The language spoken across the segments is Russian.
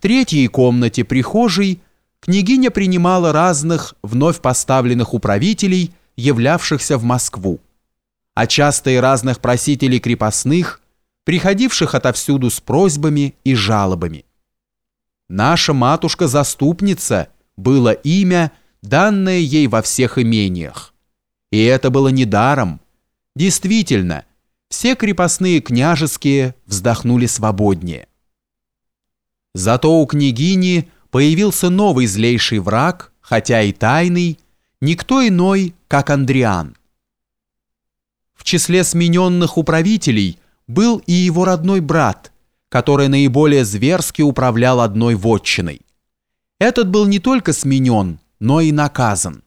третьей комнате прихожей княгиня принимала разных вновь поставленных управителей, являвшихся в Москву, а часто и разных просителей крепостных, приходивших отовсюду с просьбами и жалобами. «Наша матушка-заступница» было имя, данное ей во всех имениях. И это было недаром. Действительно, все крепостные княжеские вздохнули свободнее. Зато у княгини появился новый злейший враг, хотя и тайный, никто иной, как Андриан. В числе смененных управителей был и его родной брат, который наиболее зверски управлял одной вотчиной. Этот был не только сменен, но и наказан.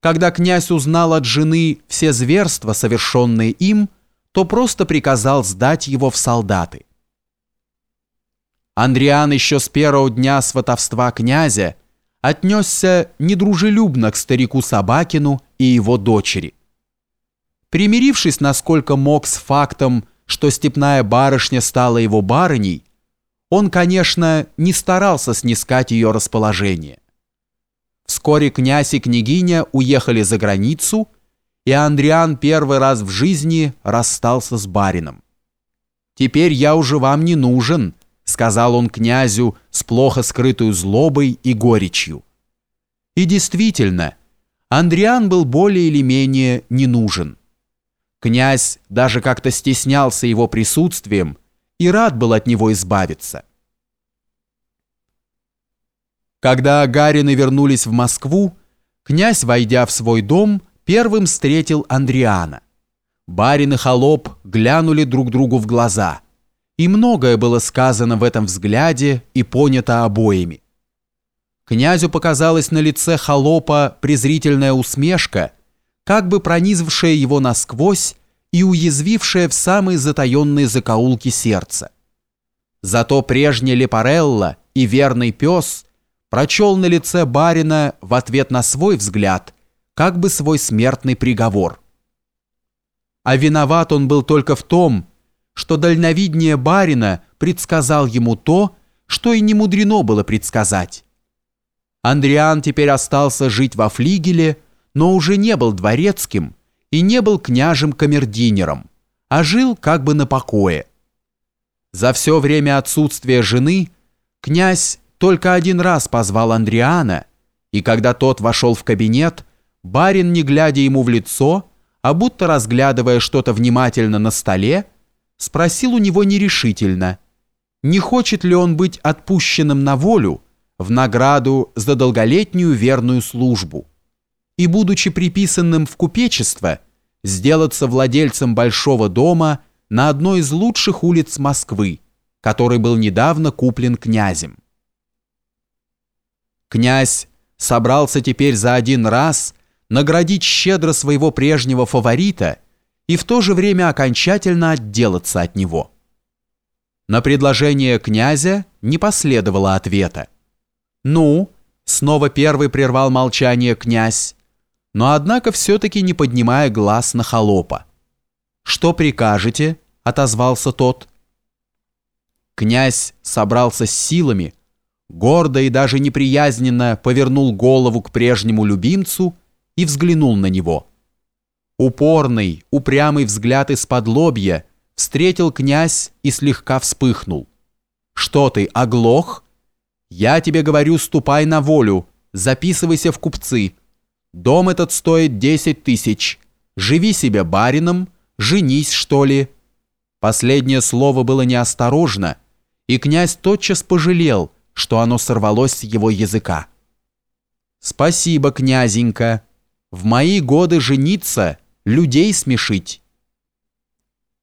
Когда князь узнал от жены все зверства, совершенные им, то просто приказал сдать его в солдаты. Андриан еще с первого дня сватовства князя отнесся недружелюбно к старику Собакину и его дочери. Примирившись насколько мог с фактом, что степная барышня стала его барыней, он, конечно, не старался снискать ее расположение. Вскоре князь и княгиня уехали за границу, и Андриан первый раз в жизни расстался с барином. «Теперь я уже вам не нужен», сказал он князю с плохо скрытой злобой и горечью. И действительно, Андриан был более или менее не нужен. Князь даже как-то стеснялся его присутствием и рад был от него избавиться. Когда Агарины вернулись в Москву, князь, войдя в свой дом, первым встретил Андриана. Барин и холоп глянули друг другу в глаза – и многое было сказано в этом взгляде и понято обоими. Князю показалась на лице холопа презрительная усмешка, как бы пронизавшая его насквозь и уязвившая в самые затаенные закоулки сердца. Зато прежний Лепарелло и верный пес прочел на лице барина в ответ на свой взгляд как бы свой смертный приговор. А виноват он был только в том, что дальновиднее барина предсказал ему то, что и не мудрено было предсказать. Андриан теперь остался жить во флигеле, но уже не был дворецким и не был княжем-камердинером, а жил как бы на покое. За все время отсутствия жены князь только один раз позвал Андриана, и когда тот вошел в кабинет, барин, не глядя ему в лицо, а будто разглядывая что-то внимательно на столе, спросил у него нерешительно, не хочет ли он быть отпущенным на волю в награду за долголетнюю верную службу и, будучи приписанным в купечество, сделаться владельцем большого дома на одной из лучших улиц Москвы, который был недавно куплен князем. Князь собрался теперь за один раз наградить щедро своего прежнего фаворита – и в то же время окончательно отделаться от него. На предложение князя не последовало ответа. «Ну?» — снова первый прервал молчание князь, но однако все-таки не поднимая глаз на холопа. «Что прикажете?» — отозвался тот. Князь собрался с силами, гордо и даже неприязненно повернул голову к прежнему любимцу и взглянул на него. Упорный, упрямый взгляд из-под лобья встретил князь и слегка вспыхнул. «Что ты, оглох? Я тебе говорю, ступай на волю, записывайся в купцы. Дом этот стоит десять тысяч. Живи себе барином, женись, что ли». Последнее слово было неосторожно, и князь тотчас пожалел, что оно сорвалось с его языка. «Спасибо, князенька. В мои годы жениться — людей смешить.